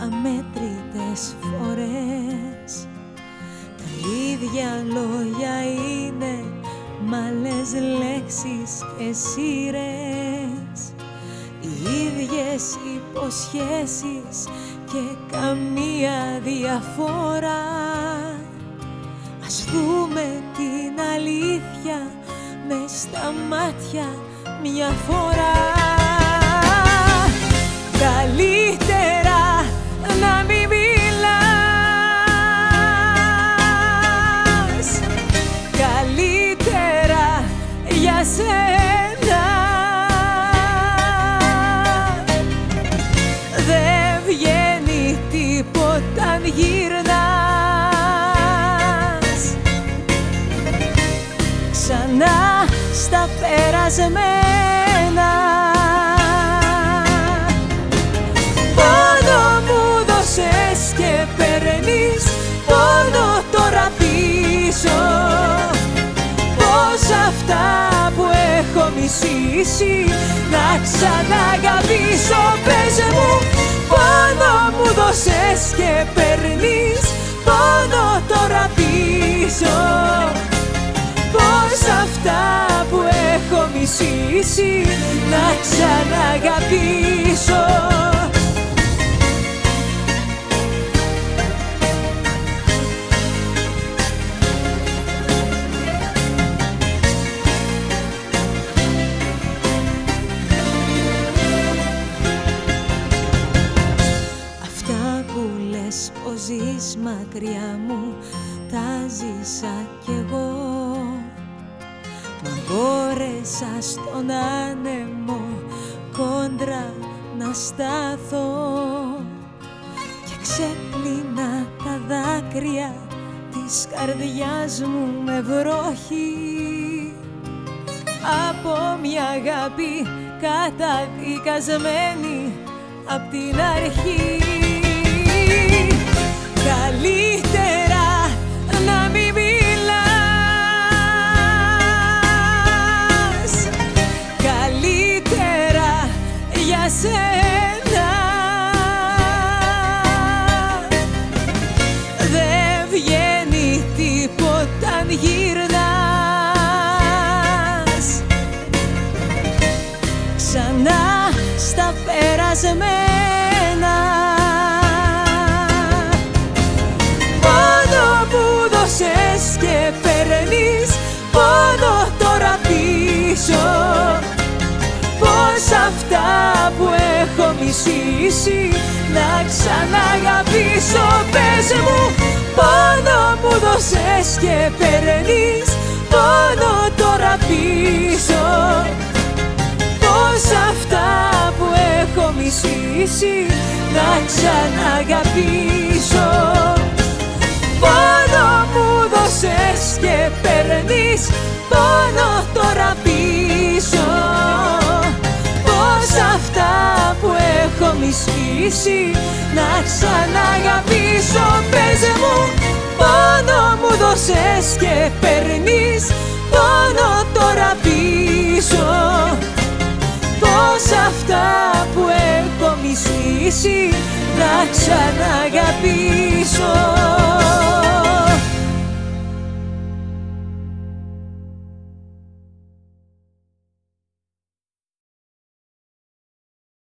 αμέτρητες φορές. Τα ίδια λόγια είναι μαλές λέξεις και σειρές. Οι ίδιες υποσχέσεις και καμία διαφορά. Ας δούμε την αλήθεια με στα μάτια μια φορά. Καλύτερα περασμένα Πόνο μου δώσες και παίρνεις πόνο τώρα πίσω. Πώς αυτά που έχω μισήσει να ξαναγαπήσω Πες μου. Πόνο μου δώσες και παίρνεις πόνο τώρα πίσω. Πώς αυτά που έχω μισήσει να ξαναγαπήσω. Αυτά που λες πως ζεις μακριά μου τα ζήσα κι εγώ. Μα μπόρεσα στον άνεμο κόντρα να στάθω Και ξέπλυνα τα δάκρυα της καρδιάς μου με βροχή. Από μια αγάπη καταδικασμένη απ' την αρχή. Καλύτερα περασμένα Πόνο που δώσες και παίρνεις πόνο τώρα πίσω. Πώς αυτά που έχω μισήσει να ξαναγαπήσω. Πες μου πόνο που δώσες και παίρνεις πόνο τώρα πίσω. Πώς αυτά που έχω μισήσει να ξαναγαπήσω. Πόνο μου δώσες και παίρνεις πόνο τώρα πίσω. Πώς αυτά που έχω μισήσει να ξαναγαπήσω Πες μου. Πόνο μου δώσες και παίρνεις πόνο τώρα πίσω που έχω μισήσει να ξαναγαπήσω